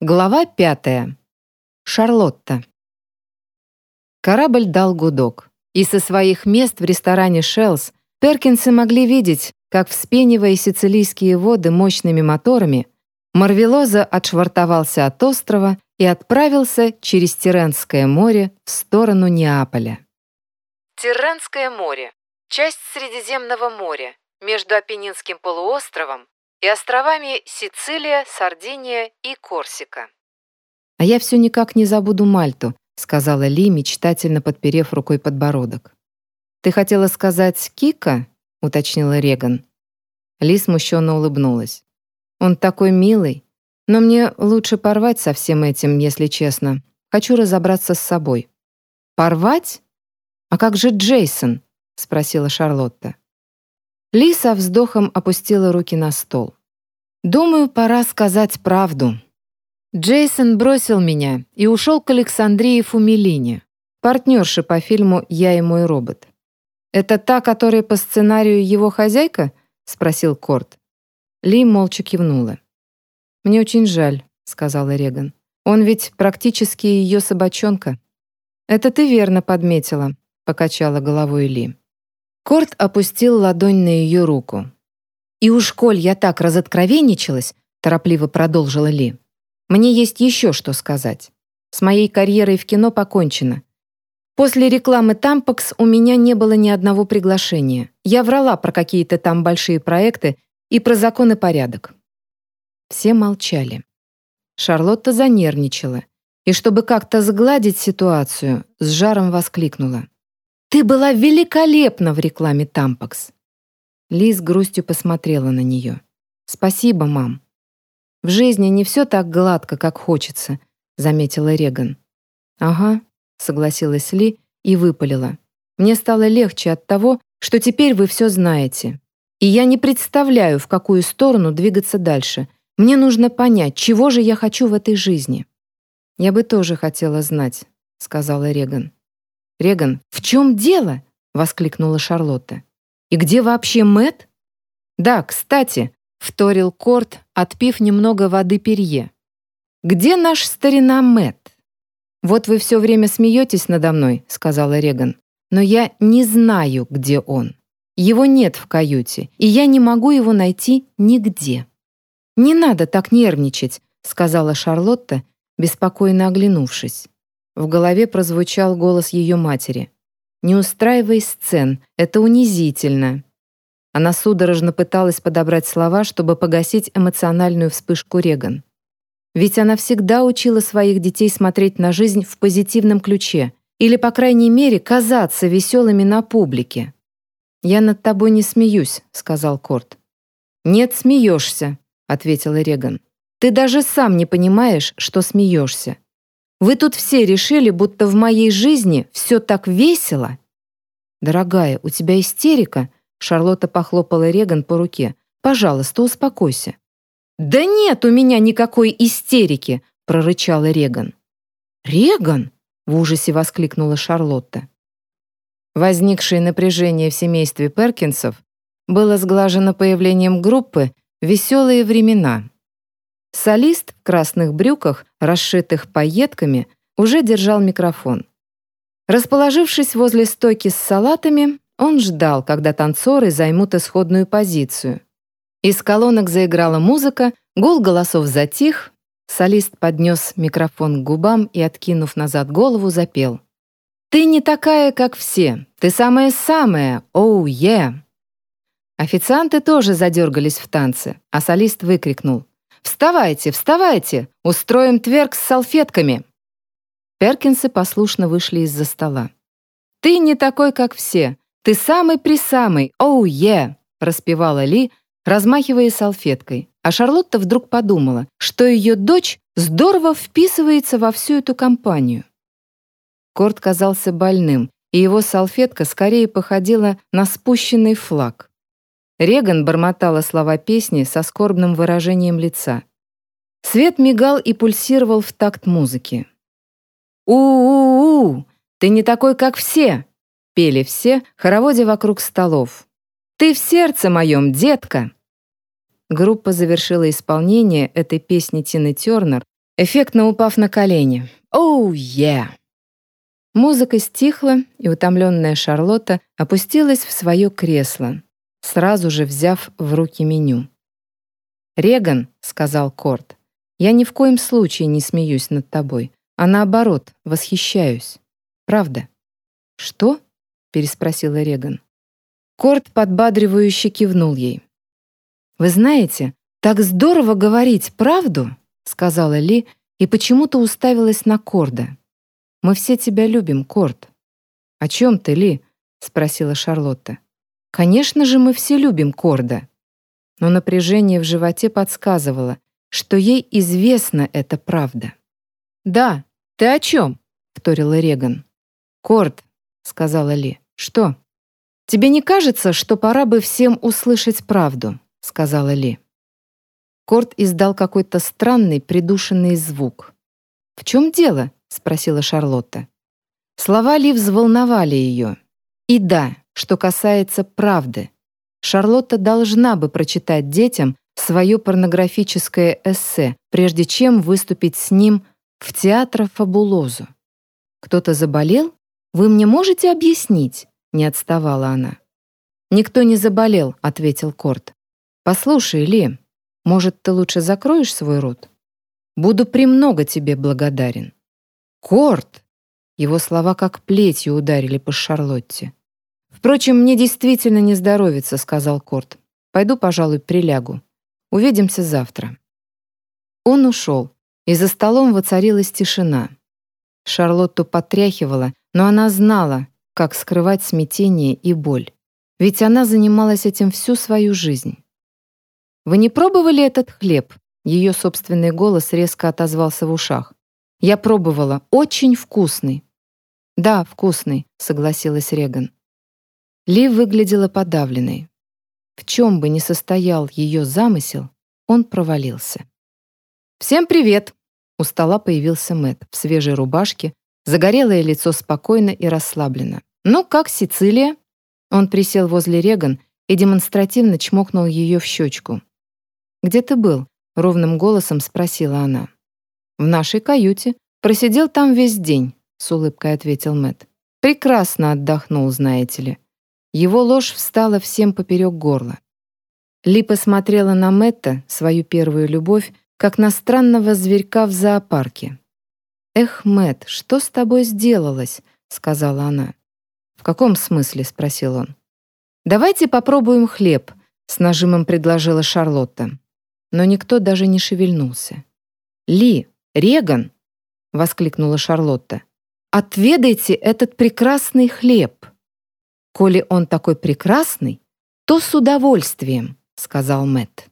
Глава пятая. Шарлотта. Корабль дал гудок, и со своих мест в ресторане «Шеллс» Перкинсы могли видеть, как, вспенивая сицилийские воды мощными моторами, Марвелоза отшвартовался от острова и отправился через Тиренское море в сторону Неаполя. Тиренское море — часть Средиземного моря между Апеннинским полуостровом и островами Сицилия, Сардиния и Корсика. «А я все никак не забуду Мальту», сказала Ли, мечтательно подперев рукой подбородок. «Ты хотела сказать Кика?» уточнила Реган. Ли смущенно улыбнулась. «Он такой милый, но мне лучше порвать со всем этим, если честно. Хочу разобраться с собой». «Порвать? А как же Джейсон?» спросила Шарлотта. Ли со вздохом опустила руки на стол. «Думаю, пора сказать правду. Джейсон бросил меня и ушел к Александрии Фумилине, партнерше по фильму «Я и мой робот». «Это та, которая по сценарию его хозяйка?» — спросил Корт. Ли молча кивнула. «Мне очень жаль», — сказала Реган. «Он ведь практически ее собачонка». «Это ты верно подметила», — покачала головой Ли. Корт опустил ладонь на ее руку. «И уж коль я так разоткровенничалась», — торопливо продолжила Ли, «мне есть еще что сказать. С моей карьерой в кино покончено. После рекламы Тампакс у меня не было ни одного приглашения. Я врала про какие-то там большие проекты и про закон и порядок». Все молчали. Шарлотта занервничала и, чтобы как-то сгладить ситуацию, с жаром воскликнула. Ты была великолепна в рекламе Тампакс. Ли с грустью посмотрела на нее. Спасибо, мам. В жизни не все так гладко, как хочется, заметила Реган. Ага, согласилась Ли и выпалила. Мне стало легче от того, что теперь вы все знаете. И я не представляю, в какую сторону двигаться дальше. Мне нужно понять, чего же я хочу в этой жизни. Я бы тоже хотела знать, сказала Реган. «Реган, в чем дело?» — воскликнула Шарлотта. «И где вообще Мэт? «Да, кстати», — вторил Корт, отпив немного воды перье. «Где наш старина Мэт? «Вот вы все время смеетесь надо мной», — сказала Реган. «Но я не знаю, где он. Его нет в каюте, и я не могу его найти нигде». «Не надо так нервничать», — сказала Шарлотта, беспокойно оглянувшись. В голове прозвучал голос ее матери. «Не устраивай сцен, это унизительно». Она судорожно пыталась подобрать слова, чтобы погасить эмоциональную вспышку Реган. Ведь она всегда учила своих детей смотреть на жизнь в позитивном ключе или, по крайней мере, казаться веселыми на публике. «Я над тобой не смеюсь», — сказал Корт. «Нет, смеешься», — ответила Реган. «Ты даже сам не понимаешь, что смеешься. Вы тут все решили, будто в моей жизни все так весело?» «Дорогая, у тебя истерика?» Шарлотта похлопала Реган по руке. «Пожалуйста, успокойся». «Да нет у меня никакой истерики!» прорычала Реган. «Реган?» в ужасе воскликнула Шарлотта. Возникшее напряжение в семействе Перкинсов было сглажено появлением группы «Веселые времена», Солист в красных брюках, расшитых пайетками, уже держал микрофон. Расположившись возле стойки с салатами, он ждал, когда танцоры займут исходную позицию. Из колонок заиграла музыка, гул голосов затих, солист поднес микрофон к губам и, откинув назад голову, запел. «Ты не такая, как все. Ты самая-самая. Оу, е!» yeah. Официанты тоже задергались в танце, а солист выкрикнул. «Вставайте, вставайте! Устроим тверк с салфетками!» Перкинсы послушно вышли из-за стола. «Ты не такой, как все. Ты самый-присамый. Оу, е!» yeah, распевала Ли, размахивая салфеткой. А Шарлотта вдруг подумала, что ее дочь здорово вписывается во всю эту компанию. Корт казался больным, и его салфетка скорее походила на спущенный флаг. Реган бормотала слова песни со скорбным выражением лица. Свет мигал и пульсировал в такт музыки. «У-у-у! Ты не такой, как все!» Пели все, хороводе вокруг столов. «Ты в сердце моем, детка!» Группа завершила исполнение этой песни Тины Тернер эффектно упав на колени. «Оу, oh, yeah!» Музыка стихла, и утомленная Шарлотта опустилась в свое кресло, сразу же взяв в руки меню. «Реган», — сказал Корт, — «я ни в коем случае не смеюсь над тобой, а наоборот, восхищаюсь. Правда». «Что?» — переспросила Реган. Корт подбадривающе кивнул ей. «Вы знаете, так здорово говорить правду», — сказала Ли, и почему-то уставилась на Корда. Мы все тебя любим, Корт». «О чем ты, Ли?» — спросила Шарлотта. «Конечно же, мы все любим Корда». Но напряжение в животе подсказывало, что ей известна эта правда. «Да, ты о чем?» — вторила Реган. «Корд», — сказала Ли. «Что?» «Тебе не кажется, что пора бы всем услышать правду?» — сказала Ли. Корт издал какой-то странный придушенный звук. «В чем дело?» — спросила Шарлотта. Слова Ли взволновали ее. И да, что касается правды. Шарлотта должна бы прочитать детям свое порнографическое эссе, прежде чем выступить с ним в театр Фабулозу. «Кто-то заболел? Вы мне можете объяснить?» — не отставала она. «Никто не заболел», — ответил Корт. «Послушай, Ли, может, ты лучше закроешь свой рот? Буду премного тебе благодарен». «Корт!» Его слова как плетью ударили по Шарлотте. «Впрочем, мне действительно не здоровится», — сказал Корт. «Пойду, пожалуй, прилягу. Увидимся завтра». Он ушел, и за столом воцарилась тишина. Шарлотту потряхивала, но она знала, как скрывать смятение и боль. Ведь она занималась этим всю свою жизнь. «Вы не пробовали этот хлеб?» Ее собственный голос резко отозвался в ушах. Я пробовала. Очень вкусный». «Да, вкусный», — согласилась Реган. Ли выглядела подавленной. В чем бы ни состоял ее замысел, он провалился. «Всем привет!» У стола появился Мэт в свежей рубашке, загорелое лицо спокойно и расслаблено. «Ну, как Сицилия?» Он присел возле Реган и демонстративно чмокнул ее в щечку. «Где ты был?» — ровным голосом спросила она. «В нашей каюте. Просидел там весь день», — с улыбкой ответил Мэт. «Прекрасно отдохнул, знаете ли». Его ложь встала всем поперек горла. Ли посмотрела на Мэтта, свою первую любовь, как на странного зверька в зоопарке. «Эх, Мэт, что с тобой сделалось?» — сказала она. «В каком смысле?» — спросил он. «Давайте попробуем хлеб», — с нажимом предложила Шарлотта. Но никто даже не шевельнулся. «Ли, «Реган!» — воскликнула Шарлотта. «Отведайте этот прекрасный хлеб!» «Коли он такой прекрасный, то с удовольствием», — сказал Мэтт.